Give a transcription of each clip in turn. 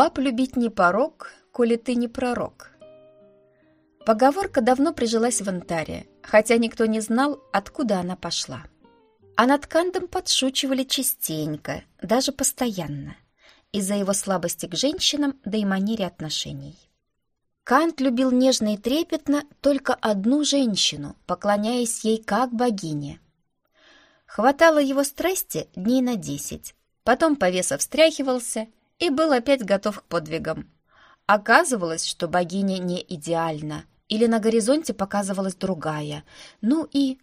Баб любить не порог, коли ты не пророк. Поговорка давно прижилась в Антаре, хотя никто не знал, откуда она пошла. А над Кандом подшучивали частенько, даже постоянно, из-за его слабости к женщинам, да и манере отношений. Кант любил нежно и трепетно только одну женщину, поклоняясь ей как богине. Хватало его страсти дней на десять, потом повеса встряхивался и был опять готов к подвигам. Оказывалось, что богиня не идеальна, или на горизонте показывалась другая. Ну и...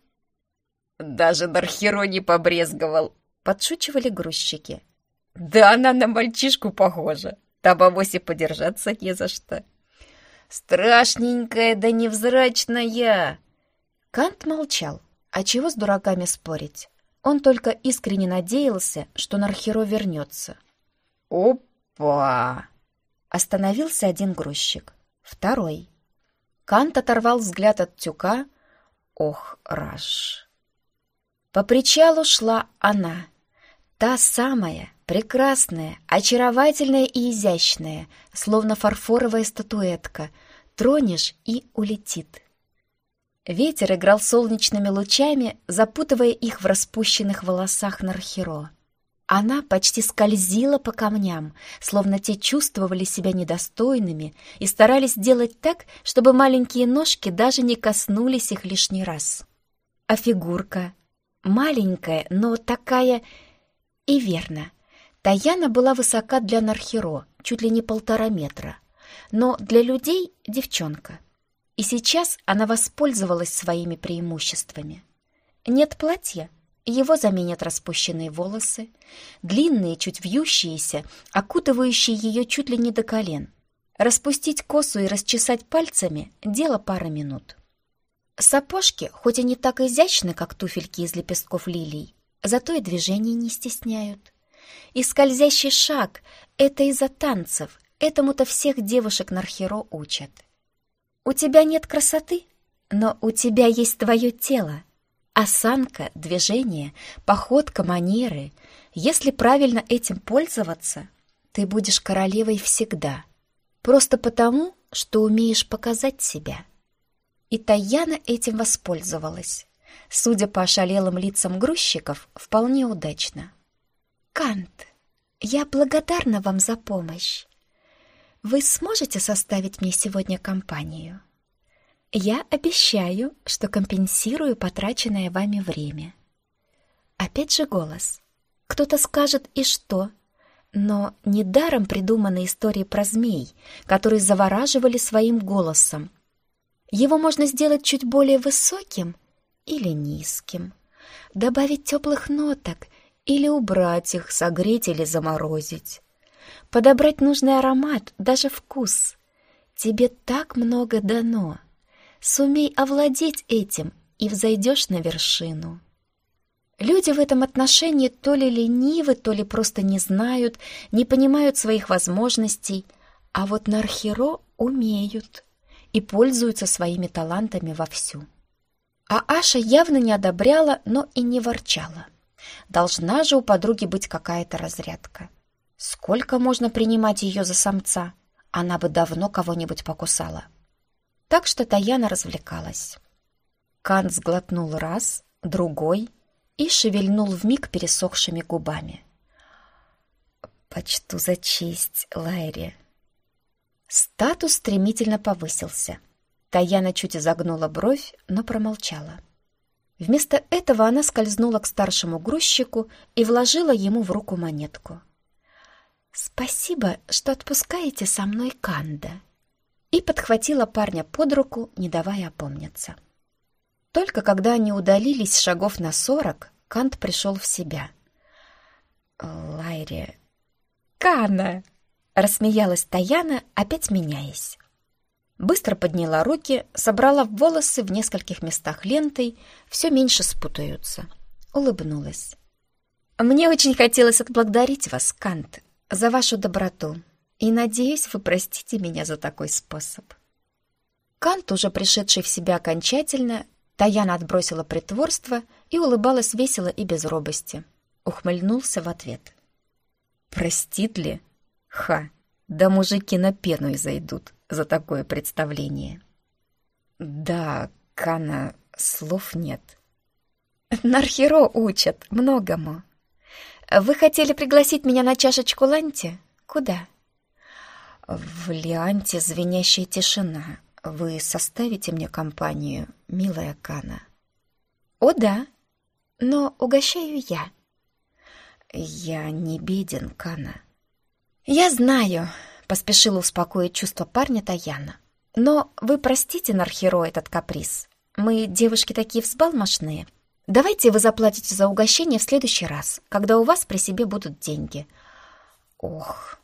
«Даже Нархеро не побрезговал!» — подшучивали грузчики. «Да она на мальчишку похожа! Там авосе подержаться не за что!» «Страшненькая да невзрачная!» Кант молчал. А чего с дураками спорить? Он только искренне надеялся, что Нархеро вернется. «Опа!» Остановился один грузчик. Второй. Кант оторвал взгляд от тюка. Ох, раж! По причалу шла она. Та самая, прекрасная, очаровательная и изящная, словно фарфоровая статуэтка. Тронешь и улетит. Ветер играл солнечными лучами, запутывая их в распущенных волосах Нархеро. Она почти скользила по камням, словно те чувствовали себя недостойными и старались сделать так, чтобы маленькие ножки даже не коснулись их лишний раз. А фигурка? Маленькая, но такая... И верно. Таяна была высока для Нархеро, чуть ли не полтора метра. Но для людей — девчонка. И сейчас она воспользовалась своими преимуществами. Нет платья? Его заменят распущенные волосы, длинные, чуть вьющиеся, окутывающие ее чуть ли не до колен. Распустить косу и расчесать пальцами — дело пары минут. Сапожки, хоть и не так изящны, как туфельки из лепестков лилий, зато и движений не стесняют. И скользящий шаг — это из-за танцев, этому-то всех девушек Нархеро учат. У тебя нет красоты, но у тебя есть твое тело, Осанка, движение, походка, манеры. Если правильно этим пользоваться, ты будешь королевой всегда. Просто потому, что умеешь показать себя. И Таяна этим воспользовалась. Судя по ошалелым лицам грузчиков, вполне удачно. «Кант, я благодарна вам за помощь. Вы сможете составить мне сегодня компанию?» Я обещаю, что компенсирую потраченное вами время. Опять же голос. Кто-то скажет «и что?», но недаром придуманы истории про змей, которые завораживали своим голосом. Его можно сделать чуть более высоким или низким, добавить теплых ноток или убрать их, согреть или заморозить. Подобрать нужный аромат, даже вкус. Тебе так много дано — Сумей овладеть этим, и взойдешь на вершину. Люди в этом отношении то ли ленивы, то ли просто не знают, не понимают своих возможностей, а вот Нархеро умеют и пользуются своими талантами вовсю. А Аша явно не одобряла, но и не ворчала. Должна же у подруги быть какая-то разрядка. Сколько можно принимать ее за самца? Она бы давно кого-нибудь покусала. — так что Таяна развлекалась. Кант сглотнул раз, другой и шевельнул вмиг пересохшими губами. «Почту за честь, Лайри». Статус стремительно повысился. Таяна чуть изогнула бровь, но промолчала. Вместо этого она скользнула к старшему грузчику и вложила ему в руку монетку. «Спасибо, что отпускаете со мной Канда», и подхватила парня под руку, не давая опомниться. Только когда они удалились шагов на сорок, Кант пришел в себя. «Лайри...» «Кана!» — рассмеялась Таяна, опять меняясь. Быстро подняла руки, собрала волосы в нескольких местах лентой, все меньше спутаются. Улыбнулась. «Мне очень хотелось отблагодарить вас, Кант, за вашу доброту. И надеюсь, вы простите меня за такой способ. Кант, уже пришедший в себя окончательно, Таяна отбросила притворство и улыбалась весело и без робости. Ухмыльнулся в ответ. «Простит ли? Ха! Да мужики на пену и зайдут за такое представление. Да, Кана, слов нет. Нархеро учат многому. Вы хотели пригласить меня на чашечку ланти? Куда? В Лианте звенящая тишина. Вы составите мне компанию, милая Кана? О, да. Но угощаю я. Я не беден, Кана. Я знаю, поспешила успокоить чувство парня Таяна. Но вы простите Нархеро этот каприз. Мы, девушки, такие взбалмошные. Давайте вы заплатите за угощение в следующий раз, когда у вас при себе будут деньги. Ох.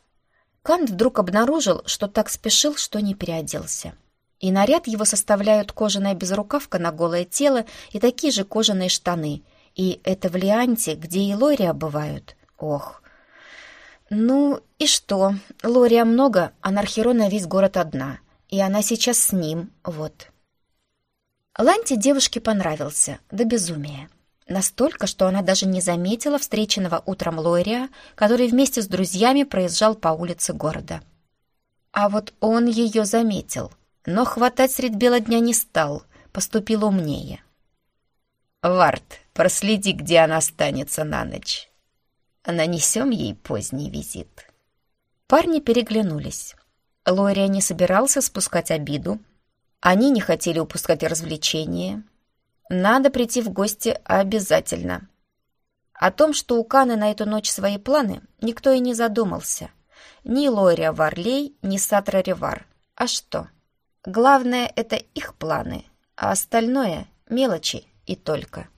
Кант вдруг обнаружил, что так спешил, что не переоделся. И наряд его составляют кожаная безрукавка на голое тело и такие же кожаные штаны. И это в Лианте, где и Лория бывают. Ох. Ну и что? Лория много, а Нархеро на весь город одна. И она сейчас с ним, вот. Ланте девушке понравился, до безумия. Настолько, что она даже не заметила встреченного утром Лория, который вместе с друзьями проезжал по улице города. А вот он ее заметил, но хватать средь бела дня не стал, поступил умнее. «Вард, проследи, где она останется на ночь. Нанесем ей поздний визит». Парни переглянулись. Лория не собирался спускать обиду, они не хотели упускать развлечения. Надо прийти в гости обязательно. О том, что у Каны на эту ночь свои планы, никто и не задумался. Ни Лория Варлей, ни Сатра Ревар. А что? Главное — это их планы, а остальное — мелочи и только.